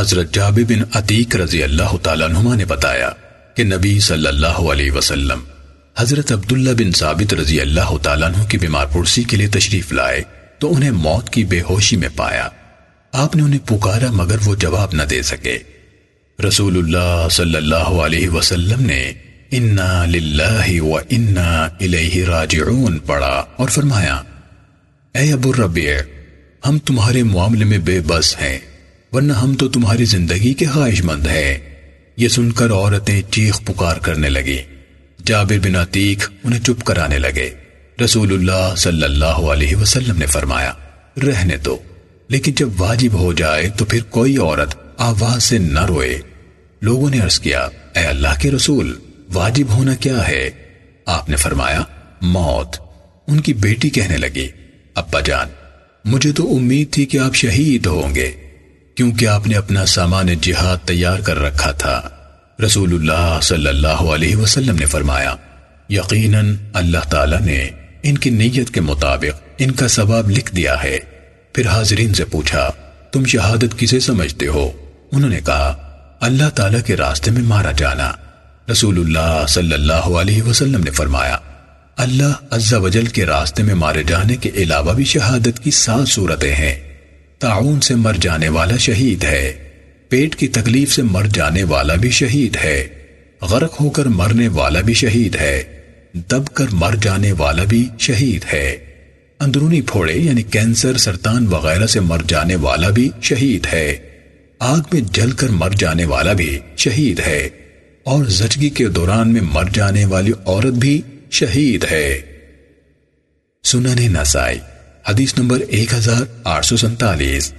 حضرت جابر بن عتیق رضی اللہ تعالیٰ عنہ نے بتایا کہ نبی صلی اللہ علیہ وسلم حضرت عبداللہ بن ثابت رضی اللہ تعالیٰ عنہ کی بیمار پرسی کے لیے تشریف لائے تو انہیں موت کی بے ہوشی میں پایا۔ آپ نے انہیں پکارا مگر وہ جواب نہ دے سکے۔ رسول اللہ صلی اللہ علیہ وسلم نے انا للہ و انا الیہ راجعون پڑھا اور فرمایا، اے ابو الربیع، ہم تمہارے معاملے میں بے بس ہیں۔ ورنہ ہم تو تمہاری زندگی کے خواہش مند ہیں۔ یہ سن کر عورتیں چیخ پکار کرنے لگی جابر بن عتیق انہیں چپ کرانے لگے۔ رسول اللہ صلی اللہ علیہ وسلم نے فرمایا، رہنے دو۔ لیکن جب واجب ہو جائے تو پھر کوئی عورت آواز سے نہ روئے۔ لوگوں نے عرض کیا، اے اللہ کے رسول، واجب ہونا کیا ہے؟ آپ نے فرمایا، موت۔ ان کی بیٹی کہنے لگی، ابا جان، مجھے تو امید تھی کہ آپ شہید ہوں گے۔ کیونکہ آپ نے اپنا سامان جہاد تیار کر رکھا تھا۔ رسول اللہ صلی اللہ علیہ وسلم نے فرمایا، یقیناً اللہ تعالی نے ان کی نیت کے مطابق ان کا ثواب لکھ دیا ہے۔ پھر حاضرین سے پوچھا، تم شہادت کسے سمجھتے ہو؟ انہوں نے کہا، اللہ تعالی کے راستے میں مارا جانا۔ رسول اللہ صلی اللہ علیہ وسلم نے فرمایا، اللہ عز و جل کے راستے میں مارے جانے کے علاوہ بھی شہادت کی سات صورتیں ہیں۔ تعاون سے مر جانے والا شہید ہے۔ پیٹ کی تکلیف سے مر جانے والا بھی شہید ہے۔ غرق ہو کر مرنے والا بھی شہید ہے۔ دب کر مر جانے والا بھی شہید ہے۔ اندرونی پھوڑے یعنی کینسر، سرطان وغیرہ سے مر جانے والا بھی شہید ہے۔ آگ میں جل کر مر جانے والا بھی شہید ہے۔ اور زچگی کے دوران میں مر جانے والی عورت بھی شہید ہے۔ سنن نسائی حدیث نمبر ایک ہزار آٹھ سو سنتالیس۔